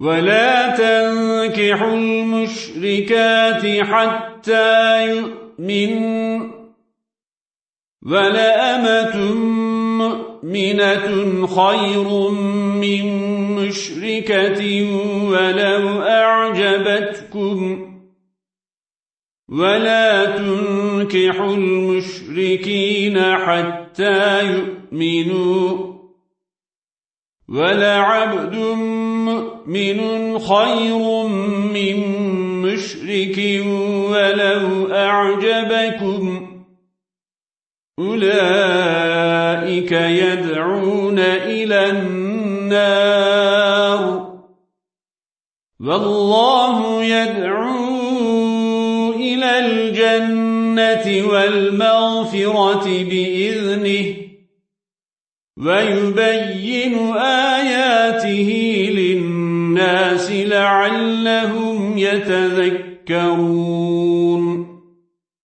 ولا تنكحوا المشركات حتى يؤمنوا ولأمة مؤمنة خير من مشركة ولو أعجبتكم. ولا تنكحوا المشركين حتى يؤمنوا. ولعبد مؤمن خير من مشرك ولو أعجبكم. أولئك يدعون إلى النار. والله يدعو إلى الجنة والمغفرة بإذنه ويبين آياته للناس لعلهم يتذكرون.